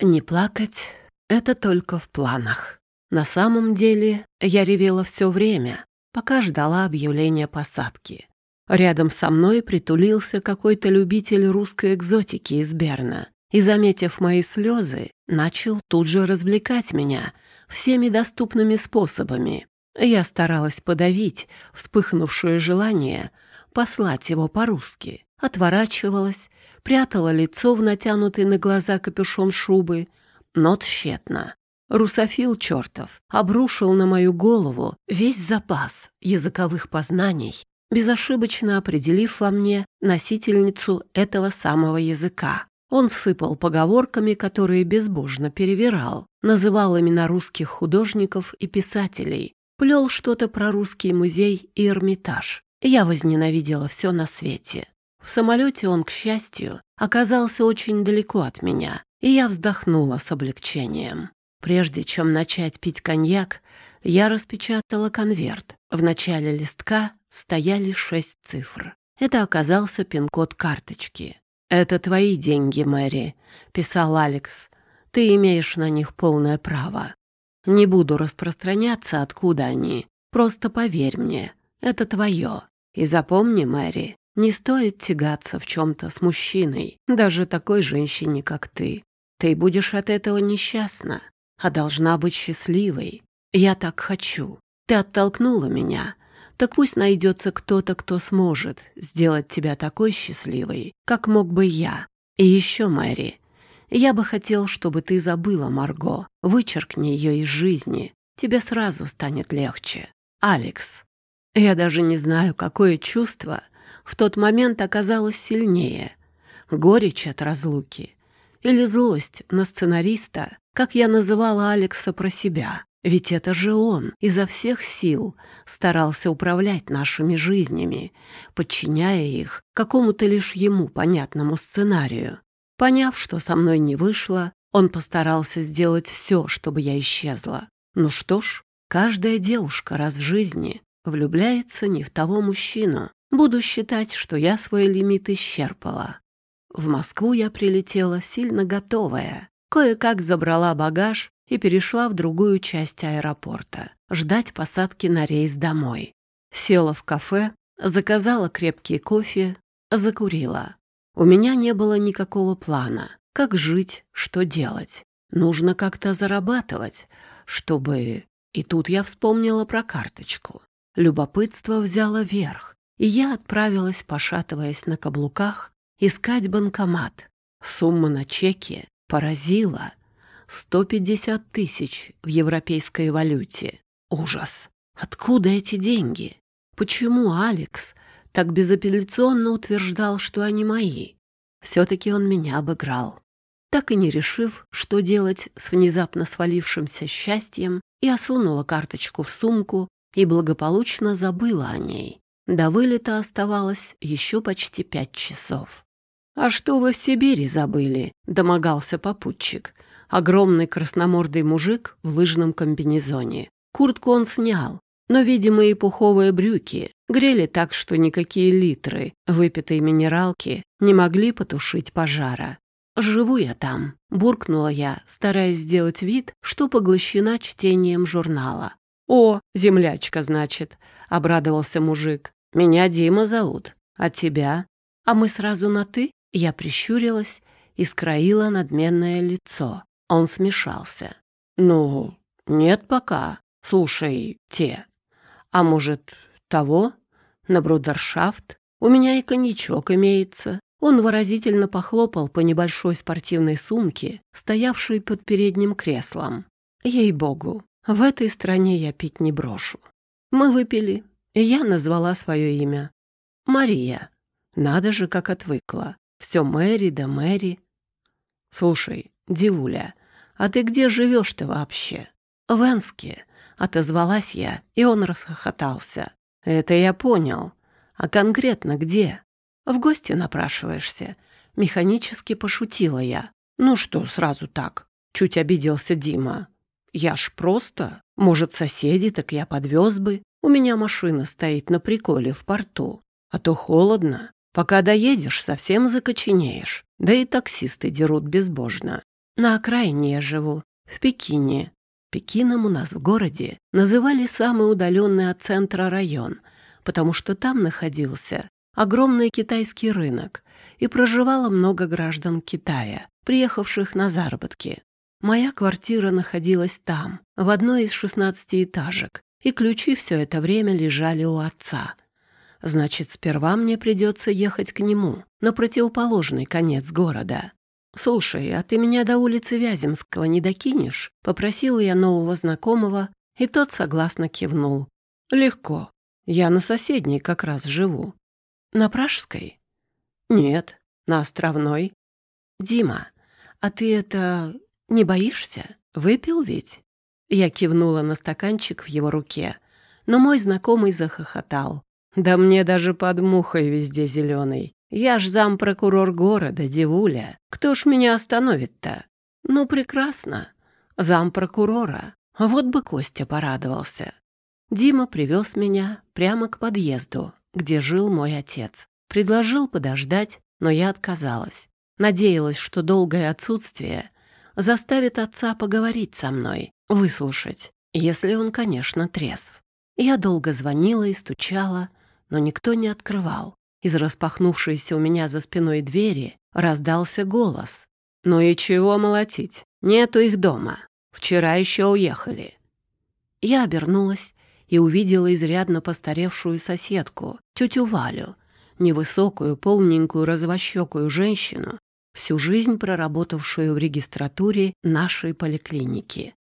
Не плакать — это только в планах. На самом деле я ревела все время, пока ждала объявления посадки. Рядом со мной притулился какой-то любитель русской экзотики из Берна и, заметив мои слезы, начал тут же развлекать меня всеми доступными способами. Я старалась подавить вспыхнувшее желание послать его по-русски, отворачивалась, прятала лицо в натянутый на глаза капюшон шубы, но тщетно. Русофил чертов обрушил на мою голову весь запас языковых познаний, безошибочно определив во мне носительницу этого самого языка. Он сыпал поговорками, которые безбожно перевирал, называл имена русских художников и писателей, плел что-то про русский музей и Эрмитаж. Я возненавидела все на свете. В самолете он, к счастью, оказался очень далеко от меня, и я вздохнула с облегчением. Прежде чем начать пить коньяк, я распечатала конверт. В начале листка стояли шесть цифр. Это оказался пин-код карточки. «Это твои деньги, Мэри», — писал Алекс. «Ты имеешь на них полное право. Не буду распространяться, откуда они. Просто поверь мне, это твое. И запомни, Мэри, не стоит тягаться в чем-то с мужчиной, даже такой женщине, как ты. Ты будешь от этого несчастна, а должна быть счастливой. Я так хочу. Ты оттолкнула меня. Так пусть найдется кто-то, кто сможет сделать тебя такой счастливой, как мог бы я. И еще, Мэри, я бы хотел, чтобы ты забыла Марго. Вычеркни ее из жизни. Тебе сразу станет легче. Алекс. Я даже не знаю, какое чувство в тот момент оказалось сильнее. Горечь от разлуки или злость на сценариста, как я называла Алекса про себя. Ведь это же он изо всех сил старался управлять нашими жизнями, подчиняя их какому-то лишь ему понятному сценарию. Поняв, что со мной не вышло, он постарался сделать все, чтобы я исчезла. Ну что ж, каждая девушка раз в жизни влюбляется не в того мужчину. Буду считать, что я свой лимит исчерпала. В Москву я прилетела сильно готовая. Кое-как забрала багаж и перешла в другую часть аэропорта. Ждать посадки на рейс домой. Села в кафе, заказала крепкий кофе, закурила. У меня не было никакого плана, как жить, что делать. Нужно как-то зарабатывать, чтобы... И тут я вспомнила про карточку. Любопытство взяло верх, и я отправилась, пошатываясь на каблуках, искать банкомат. Сумма на чеке поразила. 150 тысяч в европейской валюте. Ужас! Откуда эти деньги? Почему Алекс так безапелляционно утверждал, что они мои. Все-таки он меня обыграл. Так и не решив, что делать с внезапно свалившимся счастьем, я сунула карточку в сумку и благополучно забыла о ней. До вылета оставалось еще почти пять часов. «А что вы в Сибири забыли?» — домогался попутчик. Огромный красномордый мужик в лыжном комбинезоне. Куртку он снял, но, видимо, и пуховые брюки грели так, что никакие литры выпитой минералки не могли потушить пожара. «Живу я там», — буркнула я, стараясь сделать вид, что поглощена чтением журнала. «О, землячка, значит», — обрадовался мужик. «Меня Дима зовут. А тебя?» «А мы сразу на «ты»?» Я прищурилась и скроила надменное лицо. Он смешался. «Ну, нет пока. Слушай, те, а может, того? На брудершафт? У меня и коньячок имеется. Он выразительно похлопал по небольшой спортивной сумке, стоявшей под передним креслом. Ей-богу, в этой стране я пить не брошу. Мы выпили, и я назвала свое имя. Мария. Надо же, как отвыкла. Все Мэри да Мэри. Слушай, Дивуля, а ты где живешь-то вообще? В Энске. — отозвалась я, и он расхохотался. «Это я понял. А конкретно где?» «В гости напрашиваешься». Механически пошутила я. «Ну что, сразу так?» — чуть обиделся Дима. «Я ж просто. Может, соседи, так я подвез бы. У меня машина стоит на приколе в порту. А то холодно. Пока доедешь, совсем закоченеешь. Да и таксисты дерут безбожно. На окраине я живу, в Пекине. Пекином у нас в городе называли самый удаленный от центра район, потому что там находился огромный китайский рынок и проживало много граждан Китая, приехавших на заработки. Моя квартира находилась там, в одной из шестнадцатиэтажек, и ключи все это время лежали у отца. Значит, сперва мне придется ехать к нему, на противоположный конец города. «Слушай, а ты меня до улицы Вяземского не докинешь?» — попросила я нового знакомого, и тот согласно кивнул. «Легко. Я на соседней как раз живу». «На Пражской?» «Нет, на Островной». «Дима, а ты это... не боишься? Выпил ведь?» Я кивнула на стаканчик в его руке, но мой знакомый захохотал. «Да мне даже под мухой везде зеленый. Я ж зампрокурор города, девуля. Кто ж меня остановит-то? Ну, прекрасно. Зампрокурора. Вот бы Костя порадовался. Дима привез меня прямо к подъезду, где жил мой отец. Предложил подождать, но я отказалась. Надеялась, что долгое отсутствие заставит отца поговорить со мной, выслушать, если он, конечно, трезв. Я долго звонила и стучала, но никто не открывал. Из распахнувшейся у меня за спиной двери раздался голос. «Ну и чего молотить? Нету их дома. Вчера еще уехали». Я обернулась и увидела изрядно постаревшую соседку, тетю Валю, невысокую, полненькую, развощекую женщину, всю жизнь проработавшую в регистратуре нашей поликлиники.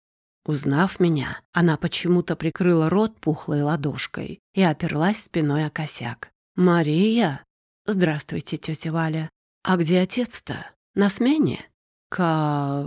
Узнав меня, она почему-то прикрыла рот пухлой ладошкой и оперлась спиной о косяк. «Мария?» «Здравствуйте, тетя Валя. А где отец-то? На смене?» «Ка...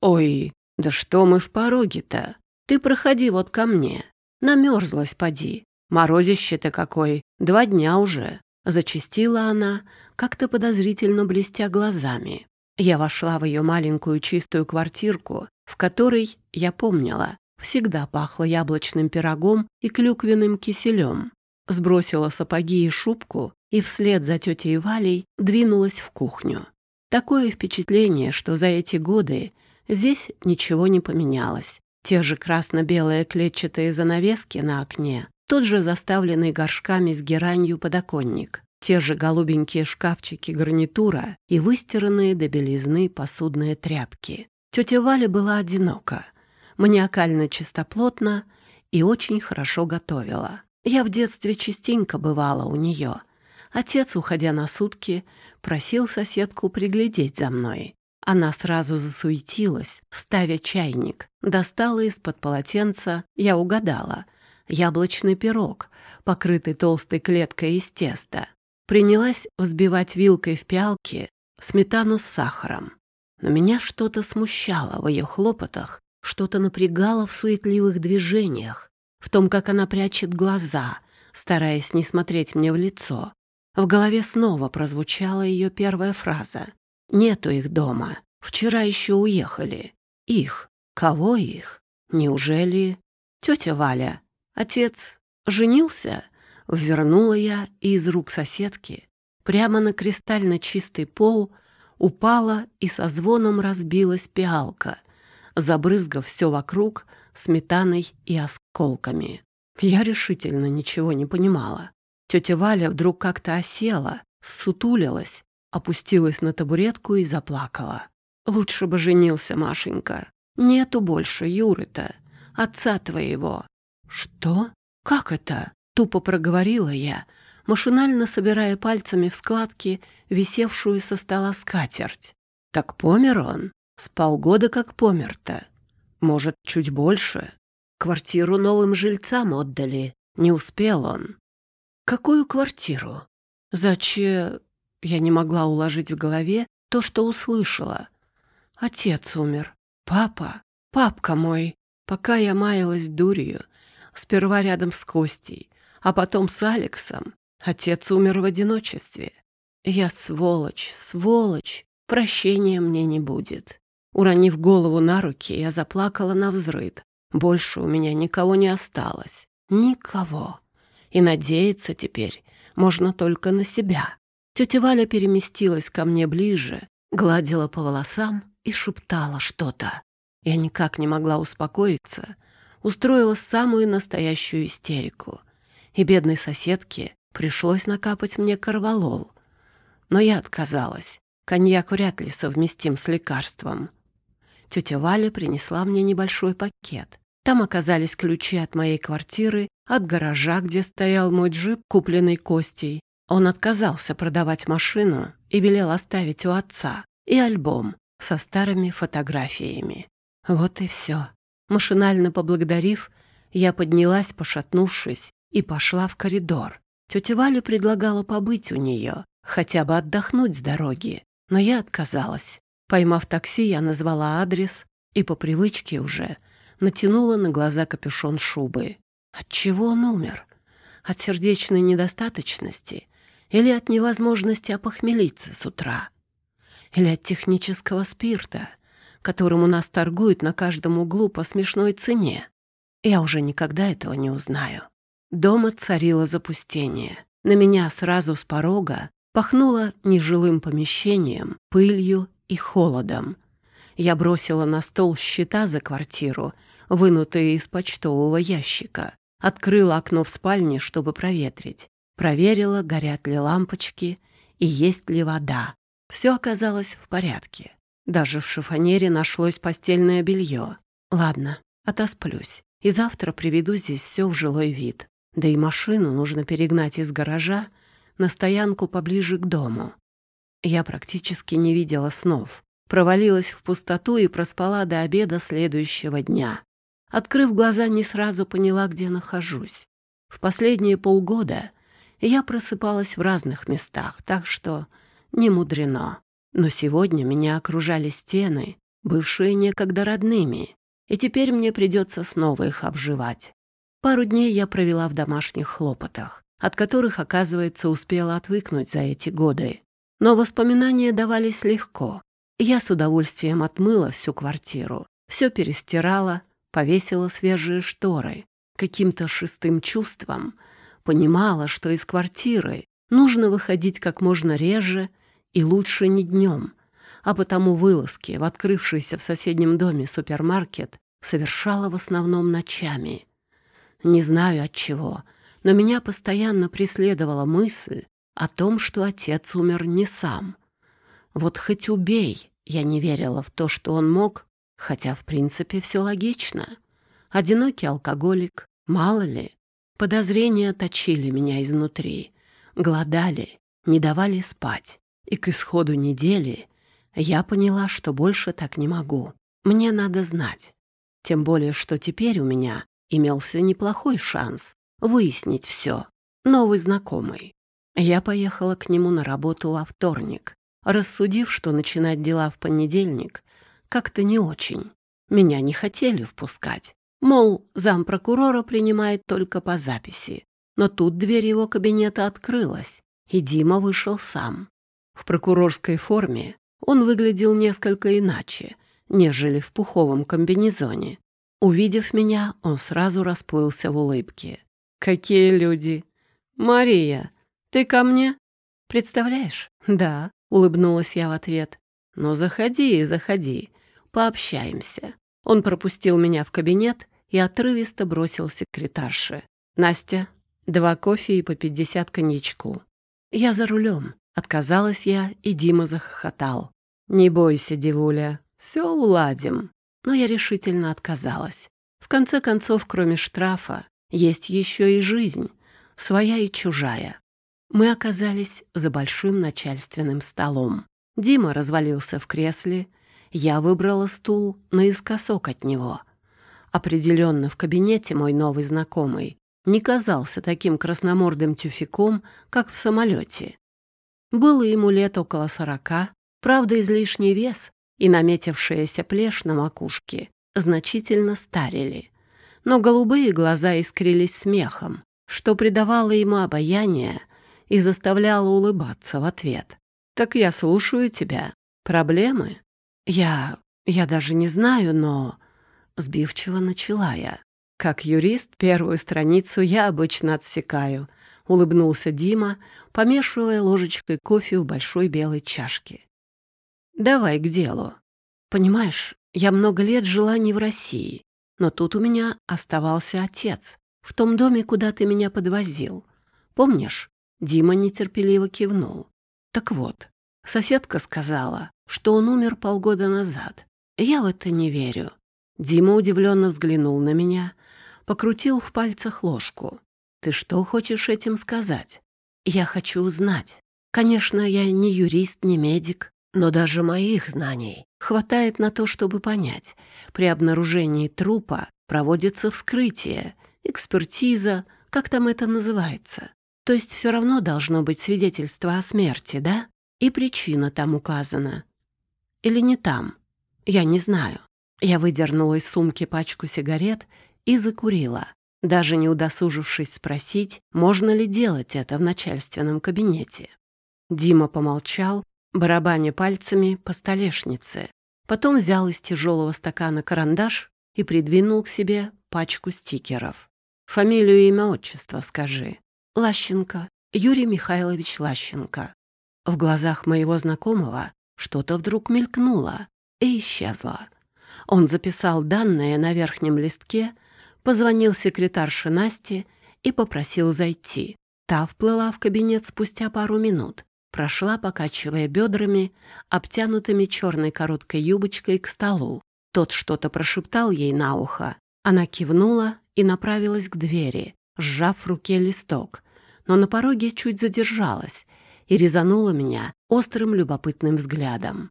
Ой, да что мы в пороге-то? Ты проходи вот ко мне. Намерзлась, поди. Морозище-то какой, два дня уже». Зачастила она, как-то подозрительно блестя глазами. Я вошла в ее маленькую чистую квартирку, в которой, я помнила, всегда пахло яблочным пирогом и клюквенным киселем сбросила сапоги и шубку и вслед за тетей Валей двинулась в кухню. Такое впечатление, что за эти годы здесь ничего не поменялось. Те же красно-белые клетчатые занавески на окне, тот же заставленный горшками с геранью подоконник, те же голубенькие шкафчики гарнитура и выстиранные до белизны посудные тряпки. Тетя Валя была одинока, маниакально чистоплотна и очень хорошо готовила. Я в детстве частенько бывала у нее. Отец, уходя на сутки, просил соседку приглядеть за мной. Она сразу засуетилась, ставя чайник. Достала из-под полотенца, я угадала, яблочный пирог, покрытый толстой клеткой из теста. Принялась взбивать вилкой в пиалке сметану с сахаром. Но меня что-то смущало в ее хлопотах, что-то напрягало в суетливых движениях в том, как она прячет глаза, стараясь не смотреть мне в лицо. В голове снова прозвучала ее первая фраза. «Нету их дома. Вчера еще уехали. Их. Кого их? Неужели...» «Тетя Валя, отец женился?» Ввернула я, и из рук соседки прямо на кристально чистый пол упала и со звоном разбилась пиалка, забрызгав все вокруг сметаной и осколками. Я решительно ничего не понимала. Тетя Валя вдруг как-то осела, сутулилась, опустилась на табуретку и заплакала. «Лучше бы женился, Машенька. Нету больше Юры-то, отца твоего». «Что? Как это?» — тупо проговорила я, машинально собирая пальцами в складки висевшую со стола скатерть. «Так помер он? С полгода как помер-то. Может, чуть больше. Квартиру новым жильцам отдали. Не успел он. Какую квартиру? Зачем? Я не могла уложить в голове то, что услышала. Отец умер. Папа. Папка мой. Пока я маялась дурью, сперва рядом с Костей, а потом с Алексом, отец умер в одиночестве. Я сволочь, сволочь. Прощения мне не будет. Уронив голову на руки, я заплакала на взрыд. Больше у меня никого не осталось. Никого. И надеяться теперь можно только на себя. Тетя Валя переместилась ко мне ближе, гладила по волосам и шептала что-то. Я никак не могла успокоиться, устроила самую настоящую истерику. И бедной соседке пришлось накапать мне корвалол. Но я отказалась. Коньяк вряд ли совместим с лекарством. Тетя Валя принесла мне небольшой пакет. Там оказались ключи от моей квартиры, от гаража, где стоял мой джип, купленный Костей. Он отказался продавать машину и велел оставить у отца, и альбом со старыми фотографиями. Вот и все. Машинально поблагодарив, я поднялась, пошатнувшись, и пошла в коридор. Тетя Валя предлагала побыть у нее, хотя бы отдохнуть с дороги, но я отказалась. Поймав такси, я назвала адрес и по привычке уже натянула на глаза капюшон шубы. От чего он умер? От сердечной недостаточности или от невозможности опохмелиться с утра? Или от технического спирта, которым у нас торгуют на каждом углу по смешной цене? Я уже никогда этого не узнаю. Дома царило запустение. На меня сразу с порога пахнуло нежилым помещением, пылью и холодом. Я бросила на стол счета за квартиру, вынутые из почтового ящика, открыла окно в спальне, чтобы проветрить, проверила, горят ли лампочки и есть ли вода. Все оказалось в порядке. Даже в шифонере нашлось постельное белье. Ладно, отосплюсь. И завтра приведу здесь все в жилой вид. Да и машину нужно перегнать из гаража на стоянку поближе к дому. Я практически не видела снов. Провалилась в пустоту и проспала до обеда следующего дня. Открыв глаза, не сразу поняла, где нахожусь. В последние полгода я просыпалась в разных местах, так что не мудрено. Но сегодня меня окружали стены, бывшие некогда родными, и теперь мне придется снова их обживать. Пару дней я провела в домашних хлопотах, от которых, оказывается, успела отвыкнуть за эти годы. Но воспоминания давались легко. Я с удовольствием отмыла всю квартиру, все перестирала, повесила свежие шторы. Каким-то шестым чувством понимала, что из квартиры нужно выходить как можно реже и лучше не днем, а потому вылазки в открывшийся в соседнем доме супермаркет совершала в основном ночами. Не знаю от чего, но меня постоянно преследовала мысль, о том, что отец умер не сам. Вот хоть убей, я не верила в то, что он мог, хотя, в принципе, все логично. Одинокий алкоголик, мало ли. Подозрения точили меня изнутри, глодали, не давали спать. И к исходу недели я поняла, что больше так не могу. Мне надо знать. Тем более, что теперь у меня имелся неплохой шанс выяснить все. Новый знакомый. Я поехала к нему на работу во вторник, рассудив, что начинать дела в понедельник как-то не очень. Меня не хотели впускать. Мол, зампрокурора принимает только по записи. Но тут дверь его кабинета открылась, и Дима вышел сам. В прокурорской форме он выглядел несколько иначе, нежели в пуховом комбинезоне. Увидев меня, он сразу расплылся в улыбке. «Какие люди! Мария, «Ты ко мне?» «Представляешь?» «Да», — улыбнулась я в ответ. «Ну, заходи, заходи, пообщаемся». Он пропустил меня в кабинет и отрывисто бросил секретарше. «Настя, два кофе и по пятьдесят коньячку». «Я за рулем», — отказалась я, и Дима захохотал. «Не бойся, девуля, все уладим». Но я решительно отказалась. В конце концов, кроме штрафа, есть еще и жизнь, своя и чужая. Мы оказались за большим начальственным столом. Дима развалился в кресле, я выбрала стул наискосок от него. Определенно в кабинете мой новый знакомый не казался таким красномордым тюфяком, как в самолете. Было ему лет около сорока, правда, излишний вес и наметившаяся плешь на макушке значительно старили. Но голубые глаза искрились смехом, что придавало ему обаяние и заставляла улыбаться в ответ. «Так я слушаю тебя. Проблемы?» «Я... я даже не знаю, но...» Сбивчиво начала я. «Как юрист, первую страницу я обычно отсекаю», — улыбнулся Дима, помешивая ложечкой кофе в большой белой чашке. «Давай к делу. Понимаешь, я много лет жила не в России, но тут у меня оставался отец, в том доме, куда ты меня подвозил. Помнишь? Дима нетерпеливо кивнул. Так вот, соседка сказала, что он умер полгода назад. Я в это не верю. Дима удивленно взглянул на меня, покрутил в пальцах ложку. «Ты что хочешь этим сказать?» «Я хочу узнать. Конечно, я не юрист, не медик, но даже моих знаний хватает на то, чтобы понять. При обнаружении трупа проводится вскрытие, экспертиза, как там это называется. То есть все равно должно быть свидетельство о смерти, да? И причина там указана. Или не там? Я не знаю. Я выдернула из сумки пачку сигарет и закурила, даже не удосужившись спросить, можно ли делать это в начальственном кабинете. Дима помолчал, барабаня пальцами по столешнице. Потом взял из тяжелого стакана карандаш и придвинул к себе пачку стикеров. «Фамилию, имя, отчество скажи». «Лащенко. Юрий Михайлович Лащенко». В глазах моего знакомого что-то вдруг мелькнуло и исчезло. Он записал данные на верхнем листке, позвонил секретарше Насте и попросил зайти. Та вплыла в кабинет спустя пару минут, прошла, покачивая бедрами, обтянутыми черной короткой юбочкой к столу. Тот что-то прошептал ей на ухо. Она кивнула и направилась к двери, сжав в руке листок, но на пороге чуть задержалась и резанула меня острым любопытным взглядом.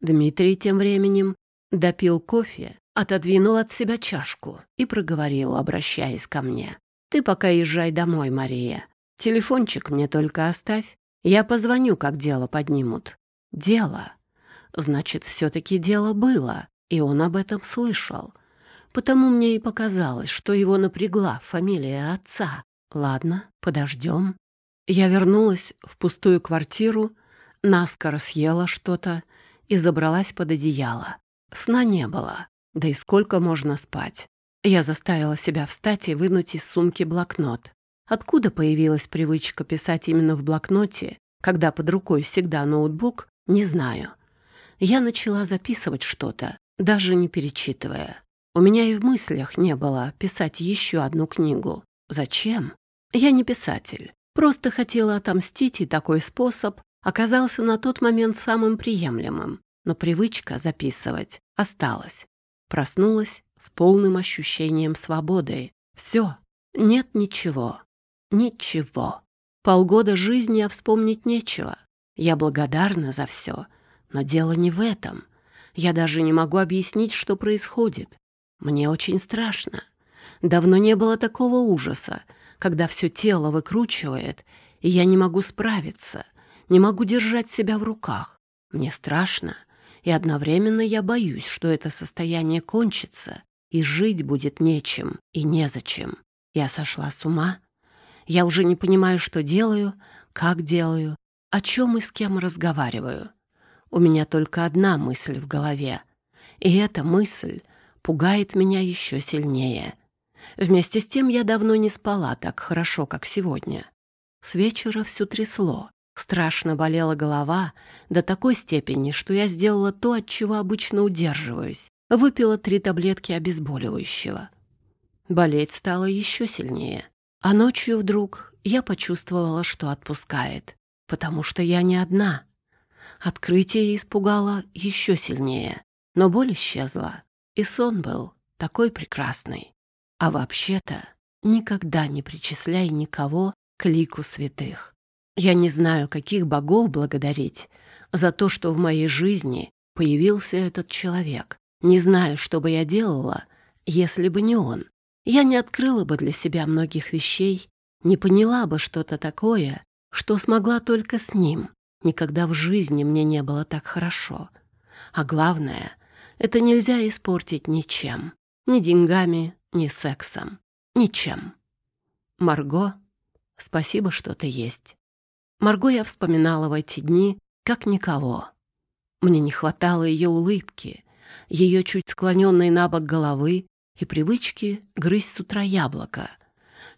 Дмитрий тем временем допил кофе, отодвинул от себя чашку и проговорил, обращаясь ко мне. «Ты пока езжай домой, Мария. Телефончик мне только оставь, я позвоню, как дело поднимут. Дело. Значит, все-таки дело было, и он об этом слышал. Потому мне и показалось, что его напрягла фамилия отца. Ладно, подождем. Я вернулась в пустую квартиру, наскоро съела что-то и забралась под одеяло. Сна не было, да и сколько можно спать. Я заставила себя встать и вынуть из сумки блокнот. Откуда появилась привычка писать именно в блокноте, когда под рукой всегда ноутбук, не знаю. Я начала записывать что-то, даже не перечитывая. У меня и в мыслях не было писать еще одну книгу. Зачем? Я не писатель. Просто хотела отомстить, и такой способ оказался на тот момент самым приемлемым. Но привычка записывать осталась. Проснулась с полным ощущением свободы. Все, нет ничего. Ничего. Полгода жизни, а вспомнить нечего. Я благодарна за все, но дело не в этом. Я даже не могу объяснить, что происходит. Мне очень страшно. Давно не было такого ужаса, когда все тело выкручивает, и я не могу справиться, не могу держать себя в руках. Мне страшно, и одновременно я боюсь, что это состояние кончится, и жить будет нечем и незачем. Я сошла с ума? Я уже не понимаю, что делаю, как делаю, о чем и с кем разговариваю. У меня только одна мысль в голове, и эта мысль пугает меня еще сильнее. Вместе с тем я давно не спала так хорошо, как сегодня. С вечера все трясло, страшно болела голова до такой степени, что я сделала то, от чего обычно удерживаюсь. Выпила три таблетки обезболивающего. Болеть стало еще сильнее. А ночью вдруг я почувствовала, что отпускает, потому что я не одна. Открытие испугало еще сильнее, но боль исчезла, и сон был такой прекрасный. А вообще-то никогда не причисляй никого к лику святых. Я не знаю, каких богов благодарить за то, что в моей жизни появился этот человек. Не знаю, что бы я делала, если бы не он я не открыла бы для себя многих вещей, не поняла бы что-то такое, что смогла только с ним. Никогда в жизни мне не было так хорошо. А главное, это нельзя испортить ничем. Ни деньгами, ни сексом. Ничем. Марго, спасибо, что ты есть. Марго я вспоминала в эти дни как никого. Мне не хватало ее улыбки, ее чуть склоненной на бок головы и привычки грызть с утра яблоко.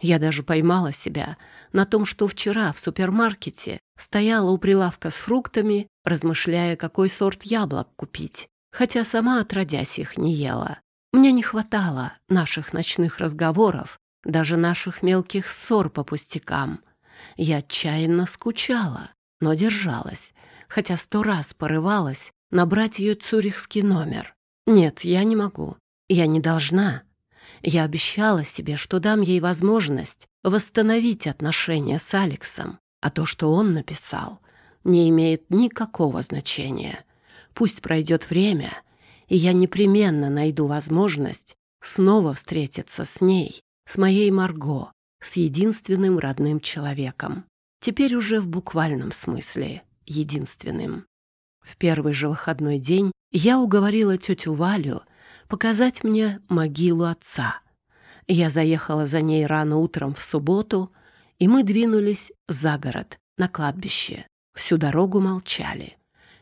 Я даже поймала себя на том, что вчера в супермаркете стояла у прилавка с фруктами, размышляя, какой сорт яблок купить. хотя сама отродясь их не ела. Мне не хватало наших ночных разговоров, даже наших мелких ссор по пустякам. Я отчаянно скучала, но держалась, хотя сто раз порывалась набрать ее цюрихский номер. Нет, я не могу. Я не должна. Я обещала себе, что дам ей возможность восстановить отношения с Алексом, а то, что он написал, не имеет никакого значения. Пусть пройдет время, и я непременно найду возможность снова встретиться с ней, с моей Марго, с единственным родным человеком. Теперь уже в буквальном смысле единственным. В первый же выходной день я уговорила тетю Валю показать мне могилу отца. Я заехала за ней рано утром в субботу, и мы двинулись за город, на кладбище. Всю дорогу молчали.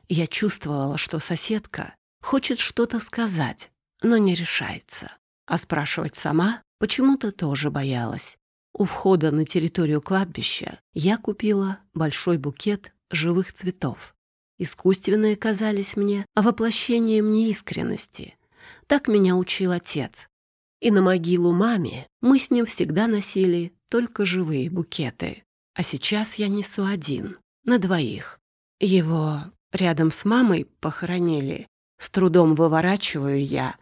Я чувствовала, что соседка хочет что-то сказать, но не решается. А спрашивать сама почему-то тоже боялась. У входа на территорию кладбища я купила большой букет живых цветов. Искусственные казались мне воплощением неискренности. Так меня учил отец. И на могилу маме мы с ним всегда носили только живые букеты. А сейчас я несу один, на двоих. Его рядом с мамой похоронили. С трудом выворачиваю я,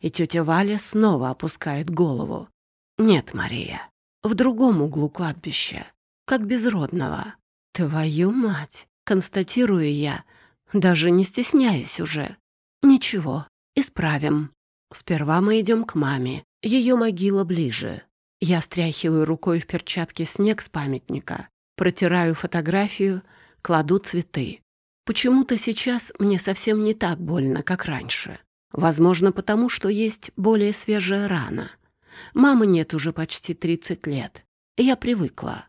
и тетя Валя снова опускает голову. Нет, Мария, в другом углу кладбища, как безродного. Твою мать, констатирую я, даже не стесняясь уже. Ничего, исправим. Сперва мы идем к маме. Ее могила ближе. Я стряхиваю рукой в перчатке снег с памятника, протираю фотографию, кладу цветы. Почему-то сейчас мне совсем не так больно, как раньше. Возможно, потому что есть более свежая рана. Мамы нет уже почти 30 лет. Я привыкла.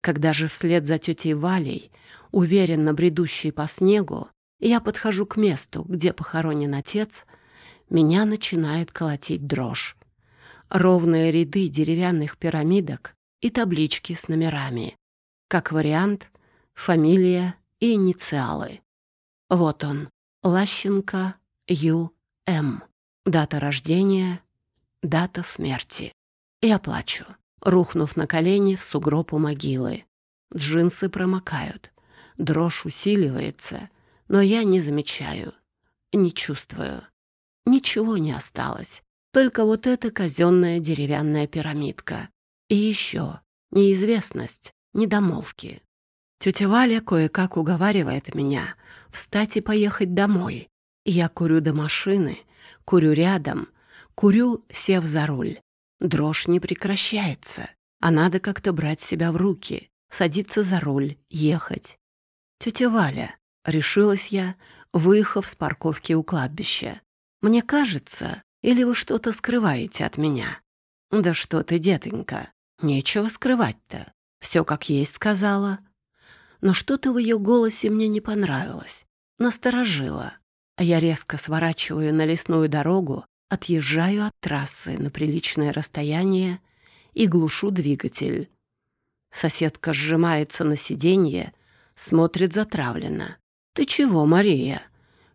Когда же вслед за тетей Валей, уверенно бредущей по снегу, я подхожу к месту, где похоронен отец, меня начинает колотить дрожь. Ровные ряды деревянных пирамидок и таблички с номерами. Как вариант, фамилия и инициалы. Вот он, Лащенко Ю.М. Дата рождения, дата смерти. Я плачу, рухнув на колени в сугроб у могилы. Джинсы промокают, дрожь усиливается, но я не замечаю, не чувствую. Ничего не осталось, только вот эта казенная деревянная пирамидка. И еще неизвестность, недомолвки. Тетя Валя кое-как уговаривает меня встать и поехать домой. Я курю до машины, курю рядом, курю, сев за руль. Дрожь не прекращается, а надо как-то брать себя в руки, садиться за руль, ехать. «Тетя Валя», — решилась я, выехав с парковки у кладбища. «Мне кажется, или вы что-то скрываете от меня?» «Да что ты, детонька, нечего скрывать-то. Все как есть сказала». Но что-то в ее голосе мне не понравилось, насторожило. А я резко сворачиваю на лесную дорогу, отъезжаю от трассы на приличное расстояние и глушу двигатель. Соседка сжимается на сиденье, смотрит затравленно. «Ты чего, Мария?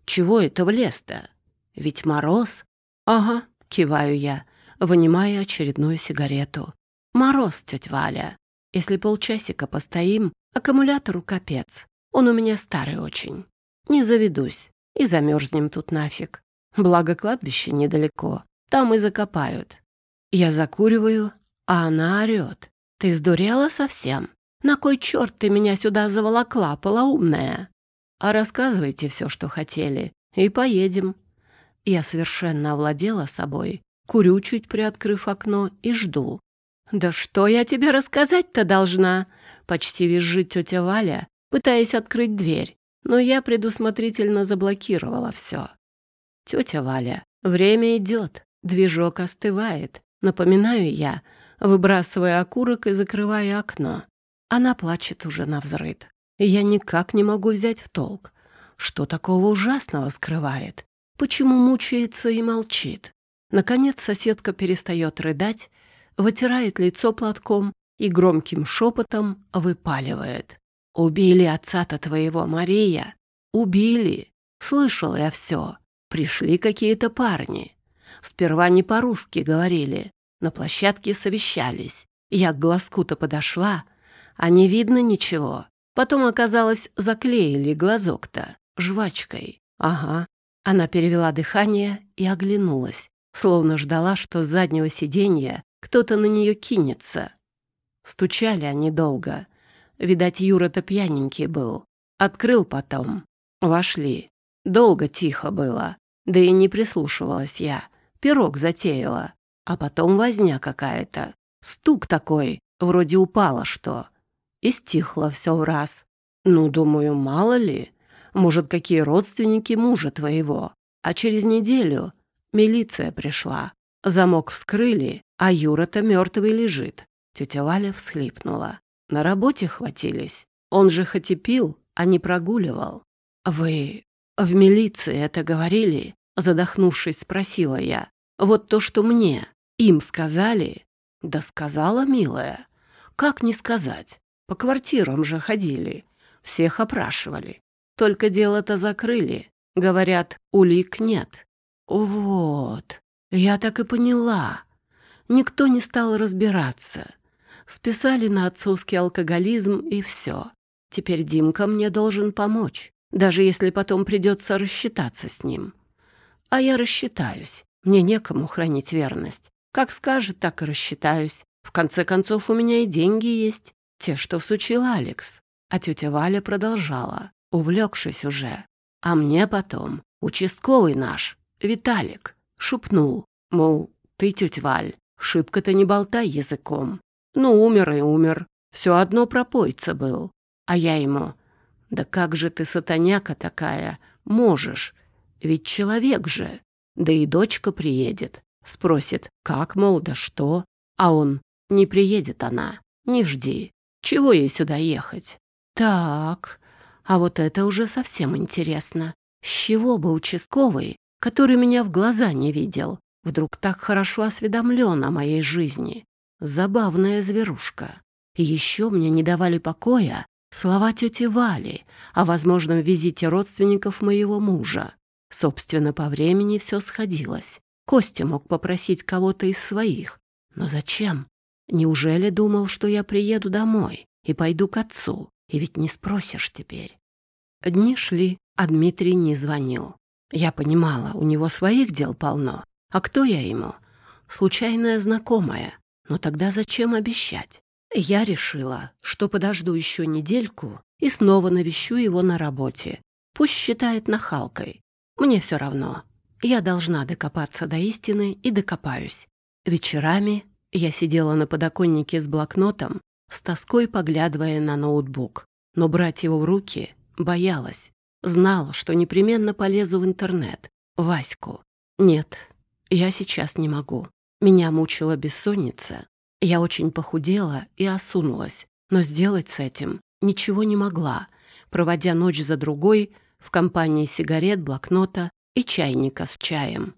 Чего это в лес-то? Ведь мороз?» «Ага», — киваю я, вынимая очередную сигарету. «Мороз, тетя Валя. Если полчасика постоим, аккумулятору капец. Он у меня старый очень. Не заведусь. И замерзнем тут нафиг. Благо кладбище недалеко. Там и закопают. Я закуриваю, а она орёт. Ты сдурела совсем? На кой черт ты меня сюда заволокла, полоумная? А рассказывайте все, что хотели, и поедем. Я совершенно овладела собой, курю, чуть приоткрыв окно, и жду. «Да что я тебе рассказать-то должна?» Почти визжит тетя Валя, пытаясь открыть дверь, но я предусмотрительно заблокировала все. «Тетя Валя, время идет, движок остывает», напоминаю я, выбрасывая окурок и закрывая окно. Она плачет уже на взрыд. Я никак не могу взять в толк, что такого ужасного скрывает, почему мучается и молчит. Наконец соседка перестает рыдать, вытирает лицо платком и громким шепотом выпаливает. «Убили отца-то твоего, Мария! Убили! Слышала я все! Пришли какие-то парни. Сперва не по-русски говорили. На площадке совещались. Я к глазку-то подошла, а не видно ничего. Потом, оказалось, заклеили глазок-то жвачкой. Ага. Она перевела дыхание и оглянулась, словно ждала, что с заднего сиденья кто-то на нее кинется. Стучали они долго. Видать, Юра-то пьяненький был. Открыл потом. Вошли. Долго тихо было. Да и не прислушивалась я. Пирог затеяла. А потом возня какая-то. Стук такой, вроде упало что. И стихло все в раз. Ну, думаю, мало ли. Может, какие родственники мужа твоего. А через неделю милиция пришла. Замок вскрыли, а Юра-то мертвый лежит. Тетя Валя всхлипнула. На работе хватились. Он же хоть и пил, а не прогуливал. «Вы в милиции это говорили?» Задохнувшись, спросила я. «Вот то, что мне. Им сказали?» «Да сказала, милая. Как не сказать? По квартирам же ходили. Всех опрашивали. Только дело-то закрыли. Говорят, улик нет». «Вот. Я так и поняла. Никто не стал разбираться. Списали на отцовский алкоголизм и все. Теперь Димка мне должен помочь, даже если потом придется рассчитаться с ним. А я рассчитаюсь. Мне некому хранить верность. Как скажет, так и рассчитаюсь. В конце концов, у меня и деньги есть. Те, что всучил Алекс. А тетя Валя продолжала, увлекшись уже. А мне потом участковый наш, Виталик, шепнул, мол, ты, тетя Валь, шибко-то не болтай языком. Ну, умер и умер. Все одно пропойца был. А я ему, да как же ты, сатаняка такая, можешь? Ведь человек же. Да и дочка приедет. Спросит, как, мол, да что? А он, не приедет она, не жди. Чего ей сюда ехать? Так, а вот это уже совсем интересно. С чего бы участковый, который меня в глаза не видел, вдруг так хорошо осведомлен о моей жизни? Забавная зверушка. Еще мне не давали покоя слова тети Вали о возможном визите родственников моего мужа. Собственно, по времени все сходилось. Костя мог попросить кого-то из своих. Но зачем? Неужели думал, что я приеду домой и пойду к отцу? И ведь не спросишь теперь. Дни шли, а Дмитрий не звонил. Я понимала, у него своих дел полно. А кто я ему? Случайная знакомая. Но тогда зачем обещать? Я решила, что подожду еще недельку и снова навещу его на работе. Пусть считает нахалкой. Мне все равно. Я должна докопаться до истины и докопаюсь. Вечерами я сидела на подоконнике с блокнотом, с тоской поглядывая на ноутбук. Но брать его в руки боялась. Знала, что непременно полезу в интернет. Ваську. Нет, я сейчас не могу. Меня мучила бессонница. Я очень похудела и осунулась, но сделать с этим ничего не могла, проводя ночь за другой в компании сигарет, блокнота и чайника с чаем.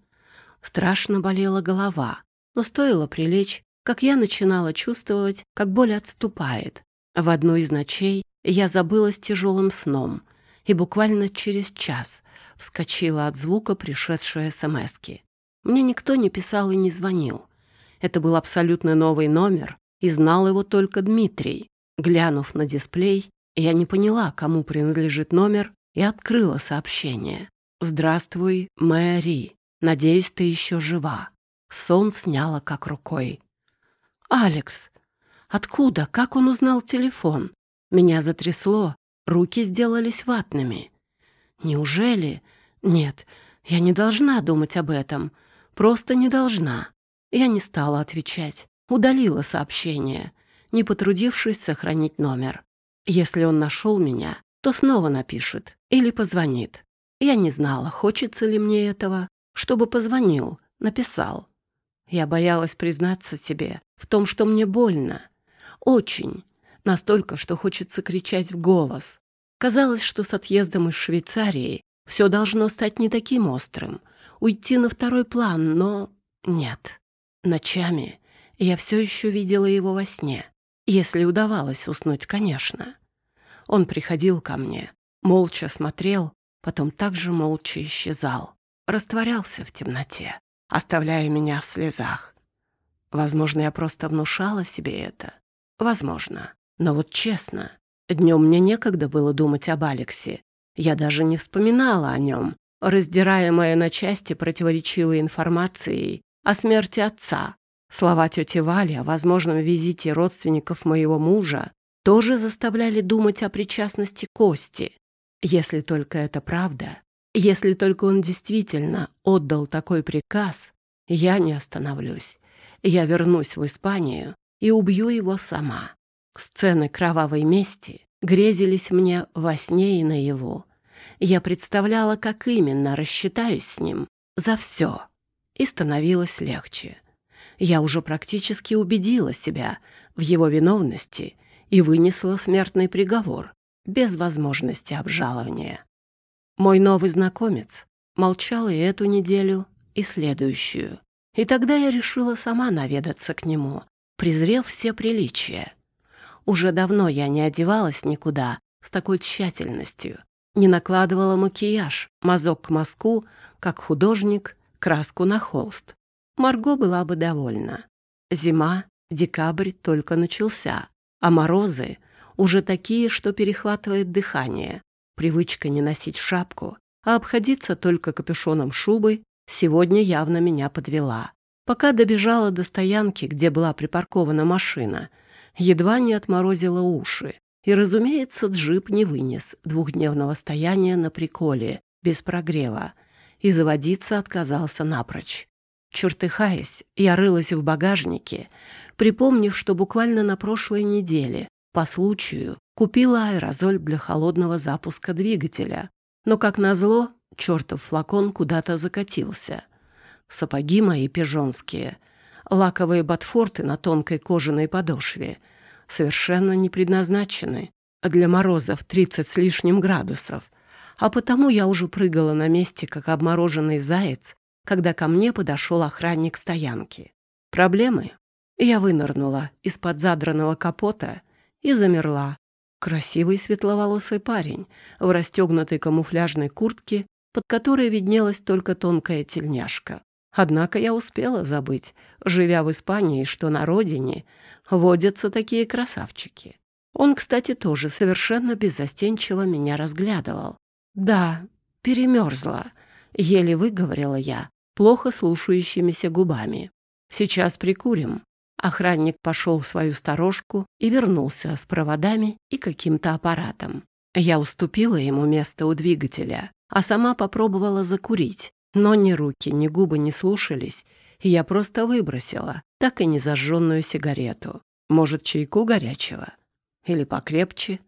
Страшно болела голова, но стоило прилечь, как я начинала чувствовать, как боль отступает. В одну из ночей я забылась тяжелым сном и буквально через час вскочила от звука пришедшей СМСки. Мне никто не писал и не звонил. Это был абсолютно новый номер, и знал его только Дмитрий. Глянув на дисплей, я не поняла, кому принадлежит номер, и открыла сообщение. «Здравствуй, Мэри. Надеюсь, ты еще жива». Сон сняла как рукой. «Алекс! Откуда? Как он узнал телефон?» Меня затрясло, руки сделались ватными. «Неужели?» «Нет, я не должна думать об этом. Просто не должна». Я не стала отвечать, удалила сообщение, не потрудившись сохранить номер. Если он нашел меня, то снова напишет или позвонит. Я не знала, хочется ли мне этого, чтобы позвонил, написал. Я боялась признаться себе в том, что мне больно. Очень. Настолько, что хочется кричать в голос. Казалось, что с отъездом из Швейцарии все должно стать не таким острым, уйти на второй план, но нет. Ночами я все еще видела его во сне, если удавалось уснуть, конечно. Он приходил ко мне, молча смотрел, потом также молча исчезал. растворялся в темноте, оставляя меня в слезах. Возможно, я просто внушала себе это. Возможно. Но вот честно, днем мне некогда было думать об Алексе. Я даже не вспоминала о нем, раздираемая на части противоречивой информацией о смерти отца. Слова тети Вали о возможном визите родственников моего мужа тоже заставляли думать о причастности Кости. Если только это правда, если только он действительно отдал такой приказ, я не остановлюсь. Я вернусь в Испанию и убью его сама. Сцены кровавой мести грезились мне во сне и наяву. Я представляла, как именно рассчитаюсь с ним за все. И становилось легче. Я уже практически убедила себя в его виновности и вынесла смертный приговор без возможности обжалования. Мой новый знакомец молчал и эту неделю, и следующую. И тогда я решила сама наведаться к нему, презрев все приличия. Уже давно я не одевалась никуда с такой тщательностью, не накладывала макияж, мазок к мазку, как художник, краску на холст. Марго была бы довольна. Зима, декабрь только начался, а морозы уже такие, что перехватывает дыхание. Привычка не носить шапку, а обходиться только капюшоном шубы сегодня явно меня подвела. Пока добежала до стоянки, где была припаркована машина, едва не отморозила уши. И, разумеется, джип не вынес двухдневного стояния на приколе, без прогрева, и заводиться отказался напрочь. Чертыхаясь, я рылась в багажнике, припомнив, что буквально на прошлой неделе, по случаю, купила аэрозоль для холодного запуска двигателя. Но, как назло, чертов флакон куда-то закатился. Сапоги мои пижонские, лаковые ботфорты на тонкой кожаной подошве совершенно не предназначены для морозов 30 с лишним градусов, а потому я уже прыгала на месте, как обмороженный заяц, когда ко мне подошел охранник стоянки. Проблемы? Я вынырнула из-под задранного капота и замерла. Красивый светловолосый парень в расстегнутой камуфляжной куртке, под которой виднелась только тонкая тельняшка. Однако я успела забыть, живя в Испании, что на родине водятся такие красавчики. Он, кстати, тоже совершенно беззастенчиво меня разглядывал. «Да, перемерзла», — еле выговорила я, плохо слушающимися губами. «Сейчас прикурим». Охранник пошел в свою сторожку и вернулся с проводами и каким-то аппаратом. Я уступила ему место у двигателя, а сама попробовала закурить, но ни руки, ни губы не слушались, и я просто выбросила так и не зажженную сигарету. Может, чайку горячего? Или покрепче?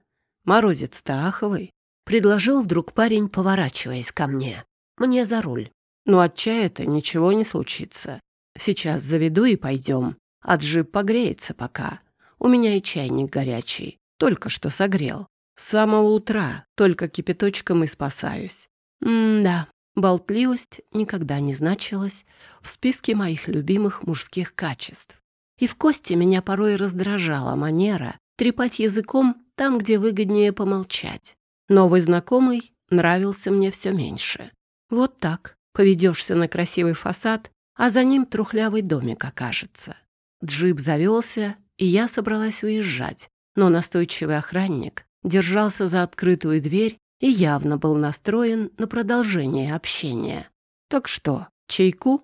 Морозец-то аховый. Предложил вдруг парень, поворачиваясь ко мне. Мне за руль. Но от чая-то ничего не случится. Сейчас заведу и пойдем. А джип погреется пока. У меня и чайник горячий. Только что согрел. С самого утра только кипяточком и спасаюсь. М-да, болтливость никогда не значилась в списке моих любимых мужских качеств. И в кости меня порой раздражала манера трепать языком там, где выгоднее помолчать. Новый знакомый нравился мне все меньше. Вот так. Поведешься на красивый фасад, а за ним трухлявый домик окажется. Джип завелся, и я собралась уезжать, но настойчивый охранник держался за открытую дверь и явно был настроен на продолжение общения. «Так что, чайку?»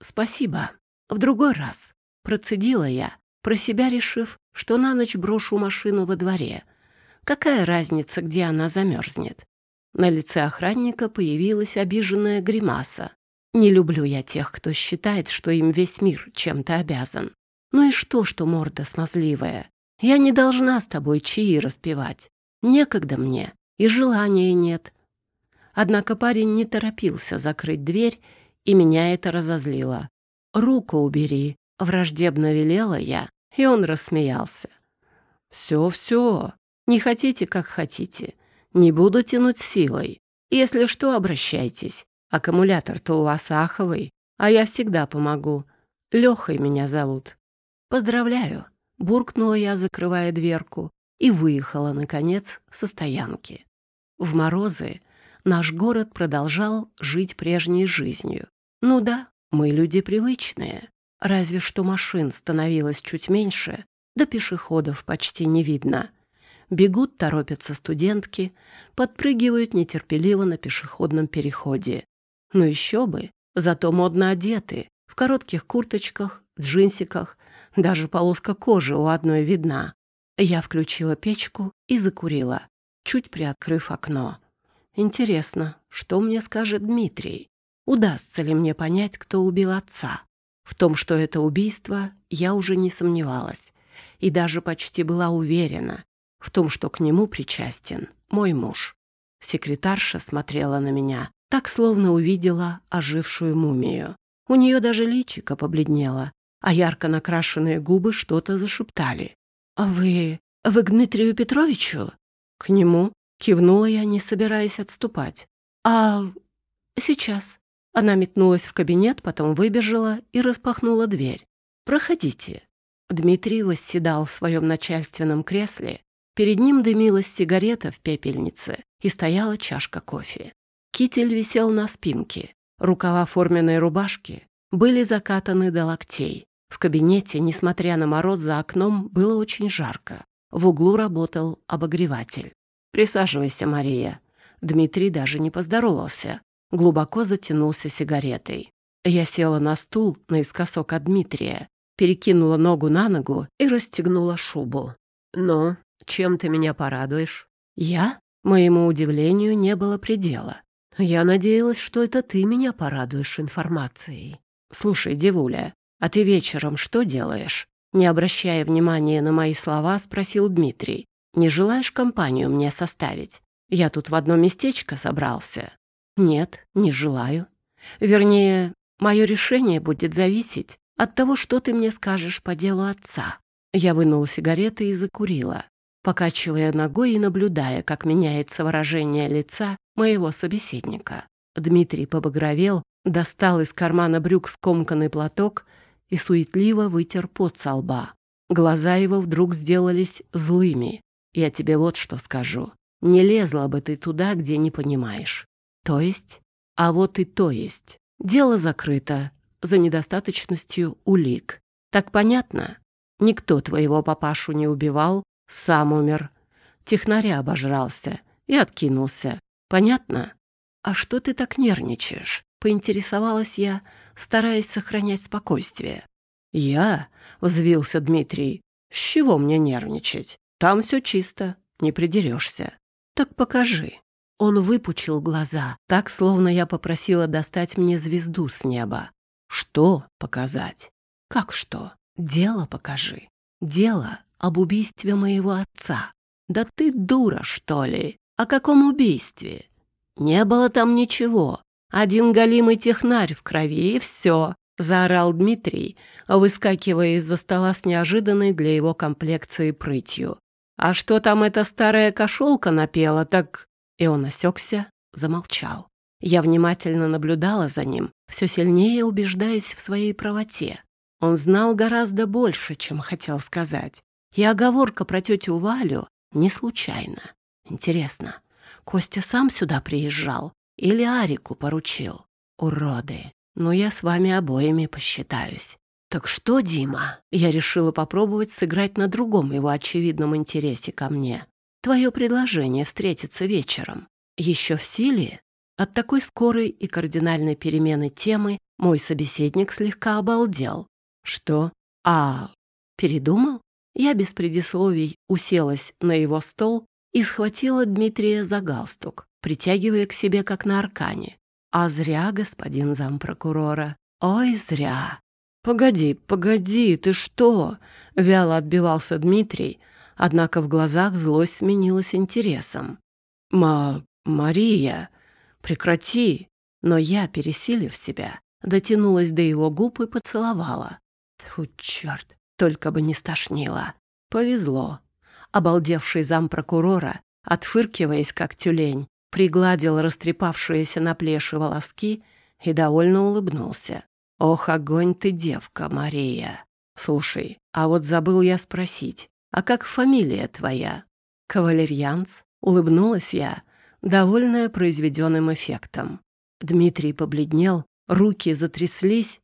«Спасибо. В другой раз». Процедила я, про себя решив, что на ночь брошу машину во дворе. Какая разница, где она замерзнет? На лице охранника появилась обиженная гримаса. Не люблю я тех, кто считает, что им весь мир чем-то обязан. Ну и что, что морда смазливая? Я не должна с тобой чаи распевать. Некогда мне, и желания нет. Однако парень не торопился закрыть дверь, и меня это разозлило. «Руку убери», — враждебно велела я, и он рассмеялся. «Все-все, не хотите, как хотите. Не буду тянуть силой. Если что, обращайтесь. Аккумулятор-то у вас аховый, а я всегда помогу. Лехой меня зовут. Поздравляю. Буркнула я, закрывая дверку, и выехала, наконец, со стоянки. В морозы наш город продолжал жить прежней жизнью. Ну да, мы люди привычные. Разве что машин становилось чуть меньше, да пешеходов почти не видно. Бегут, торопятся студентки, подпрыгивают нетерпеливо на пешеходном переходе. Ну еще бы, зато модно одеты, в коротких курточках, джинсиках, даже полоска кожи у одной видна. Я включила печку и закурила, чуть приоткрыв окно. Интересно, что мне скажет Дмитрий? Удастся ли мне понять, кто убил отца? В том, что это убийство, я уже не сомневалась и даже почти была уверена в том, что к нему причастен мой муж. Секретарша смотрела на меня, так словно увидела ожившую мумию. У нее даже личико побледнело, а ярко накрашенные губы что-то зашептали. «А вы... вы к Дмитрию Петровичу?» «К нему?» — кивнула я, не собираясь отступать. «А... сейчас». Она метнулась в кабинет, потом выбежала и распахнула дверь. «Проходите». Дмитрий восседал в своем начальственном кресле. Перед ним дымилась сигарета в пепельнице и стояла чашка кофе. Китель висел на спинке. Рукава форменной рубашки были закатаны до локтей. В кабинете, несмотря на мороз за окном, было очень жарко. В углу работал обогреватель. «Присаживайся, Мария». Дмитрий даже не поздоровался. Глубоко затянулся сигаретой. Я села на стул наискосок от Дмитрия, перекинула ногу на ногу и расстегнула шубу. «Ну, чем ты меня порадуешь?» «Я?» Моему удивлению не было предела. «Я надеялась, что это ты меня порадуешь информацией». «Слушай, девуля, а ты вечером что делаешь?» Не обращая внимания на мои слова, спросил Дмитрий. «Не желаешь компанию мне составить? Я тут в одно местечко собрался». «Нет, не желаю. Вернее, мое решение будет зависеть от того, что ты мне скажешь по делу отца». Я вынула сигареты и закурила, покачивая ногой и наблюдая, как меняется выражение лица моего собеседника. Дмитрий побагровел, достал из кармана брюк скомканный платок и суетливо вытер пот со лба. Глаза его вдруг сделались злыми. «Я тебе вот что скажу. Не лезла бы ты туда, где не понимаешь. То есть? А вот и то есть. Дело закрыто, за недостаточностью улик. Так понятно? Никто твоего папашу не убивал, сам умер. Технаря обожрался и откинулся. Понятно? А что ты так нервничаешь? Поинтересовалась я, стараясь сохранять спокойствие. Я? Взвился Дмитрий. С чего мне нервничать? Там все чисто, не придерешься. Так покажи. Он выпучил глаза, так, словно я попросила достать мне звезду с неба. Что показать? Как что? Дело покажи. Дело об убийстве моего отца. Да ты дура, что ли? О каком убийстве? Не было там ничего. Один голимый технарь в крови, и все. Заорал Дмитрий, выскакивая из-за стола с неожиданной для его комплекции прытью. А что там эта старая кошелка напела, так... И он осекся, замолчал. Я внимательно наблюдала за ним, все сильнее убеждаясь в своей правоте. Он знал гораздо больше, чем хотел сказать. И оговорка про тетю Валю не случайна. Интересно, Костя сам сюда приезжал или Арику поручил? Уроды, но я с вами обоими посчитаюсь. Так что, Дима, я решила попробовать сыграть на другом его очевидном интересе ко мне. Твое предложение встретиться вечером еще в силе? От такой скорой и кардинальной перемены темы мой собеседник слегка обалдел. Что? А, передумал? Я без предисловий уселась на его стол и схватила Дмитрия за галстук, притягивая к себе как на аркане. А зря, господин зампрокурора. Ой, зря. «Погоди, погоди, ты что?» — вяло отбивался Дмитрий, однако в глазах злость сменилась интересом. «Ма... Мария...» Прекрати!» Но я, пересилив себя, дотянулась до его губ и поцеловала. Фу, черт, только бы не стошнило. Повезло. Обалдевший зампрокурора, отфыркиваясь как тюлень, пригладил растрепавшиеся на плеше волоски и довольно улыбнулся. «Ох, огонь ты, девка, Мария! Слушай, а вот забыл я спросить, а как фамилия твоя?» «Кавалерьянц?» — улыбнулась я, довольная произведенным эффектом. Дмитрий побледнел, руки затряслись,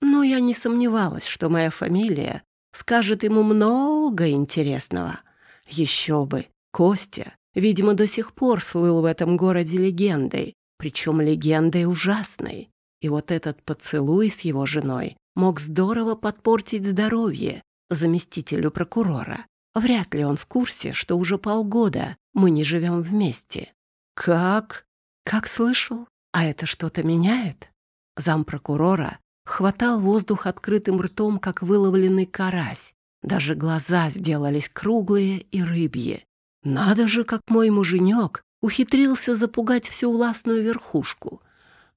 но я не сомневалась, что моя фамилия скажет ему много интересного. Еще бы, Костя, видимо, до сих пор слыл в этом городе легендой, причем легендой ужасной. И вот этот поцелуй с его женой мог здорово подпортить здоровье заместителю прокурора. Вряд ли он в курсе, что уже полгода мы не живем вместе. Как? Как слышал? А это что-то меняет? Зампрокурора хватал воздух открытым ртом, как выловленный карась. Даже глаза сделались круглые и рыбьи. Надо же, как мой муженек ухитрился запугать всю властную верхушку.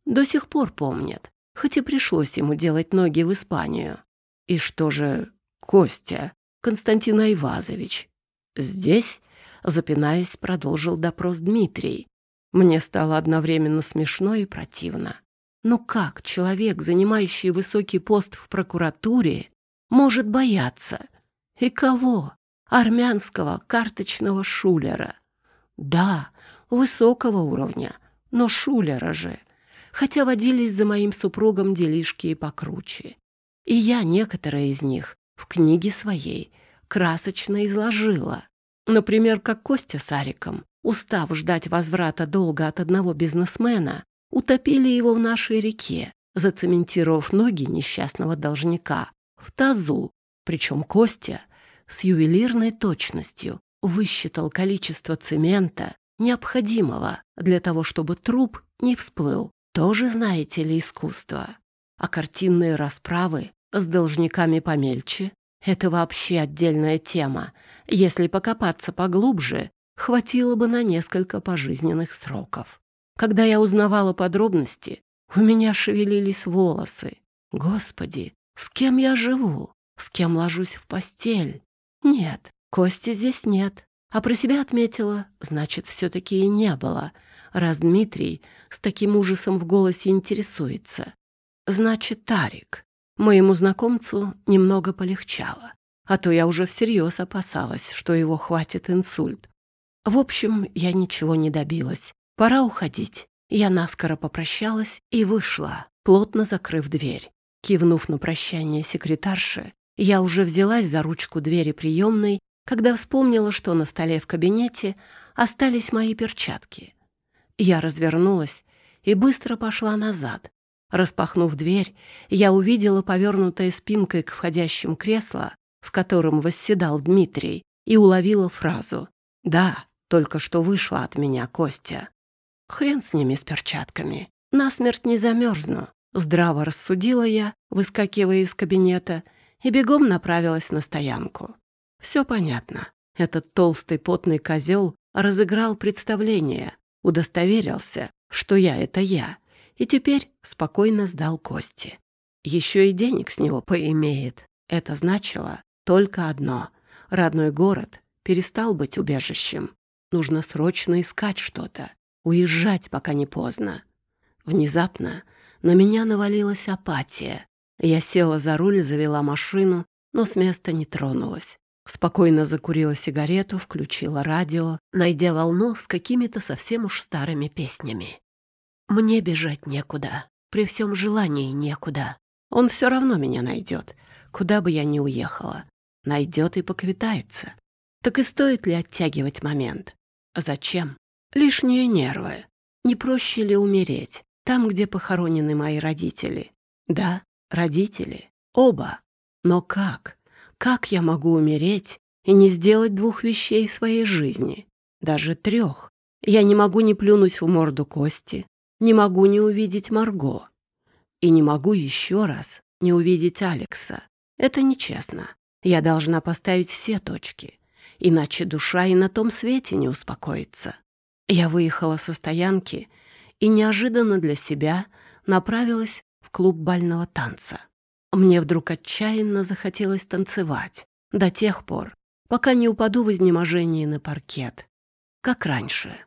До сих пор помнят, хоть и пришлось ему делать ноги в Испанию. И что же Костя, Константин Айвазович? Здесь, запинаясь, продолжил допрос Дмитрий. Мне стало одновременно смешно и противно. Но как человек, занимающий высокий пост в прокуратуре, может бояться? И кого? Армянского карточного шулера. Да, высокого уровня, но шулера же. Хотя водились за моим супругом делишки и покруче. И я некоторые из них в книге своей красочно изложила. Например, как Костя с Ариком, устав ждать возврата долга от одного бизнесмена, утопили его в нашей реке, зацементировав ноги несчастного должника в тазу. Причем Костя с ювелирной точностью высчитал количество цемента, необходимого для того, чтобы труп не всплыл. Тоже знаете ли искусство? А картинные расправы с должниками помельче — это вообще отдельная тема. Если покопаться поглубже, хватило бы на несколько пожизненных сроков. Когда я узнавала подробности, у меня шевелились волосы. Господи, с кем я живу? С кем ложусь в постель? Нет, Кости здесь нет. А про себя отметила, значит, все-таки и не было, раз Дмитрий с таким ужасом в голосе интересуется. Значит, Тарик. Моему знакомцу немного полегчало, а то я уже всерьез опасалась, что его хватит инсульт. В общем, я ничего не добилась. Пора уходить. Я наскоро попрощалась и вышла, плотно закрыв дверь. Кивнув на прощание секретарше, я уже взялась за ручку двери приемной, когда вспомнила, что на столе в кабинете остались мои перчатки. Я развернулась и быстро пошла назад. Распахнув дверь, я увидела повернутое спинкой к входящим кресло, в котором восседал Дмитрий, и уловила фразу «Да, только что вышла от меня Костя». Хрен с ними, с перчатками. Насмерть не замерзну. Здраво рассудила я, выскакивая из кабинета — и бегом направилась на стоянку. Все понятно. Этот толстый потный козел разыграл представление, удостоверился, что я — это я, и теперь спокойно сдал кости. Еще и денег с него поимеет. Это значило только одно — родной город перестал быть убежищем. Нужно срочно искать что-то, уезжать, пока не поздно. Внезапно на меня навалилась апатия. Я села за руль, завела машину, но с места не тронулась. Спокойно закурила сигарету, включила радио, найдя волну с какими-то совсем уж старыми песнями. Мне бежать некуда, при всем желании некуда. Он все равно меня найдет, куда бы я ни уехала. Найдет и поквитается. Так и стоит ли оттягивать момент? Зачем? Лишние нервы. Не проще ли умереть, там, где похоронены мои родители? Да, родители, оба. Но как? Как я могу умереть и не сделать двух вещей в своей жизни? Даже трех. Я не могу не плюнуть в морду Кости, не могу не увидеть Марго. И не могу еще раз не увидеть Алекса. Это нечестно. Я должна поставить все точки, иначе душа и на том свете не успокоится. Я выехала со стоянки и неожиданно для себя направилась в клуб бального танца. Мне вдруг отчаянно захотелось танцевать до тех пор, пока не упаду в изнеможении на паркет, как раньше.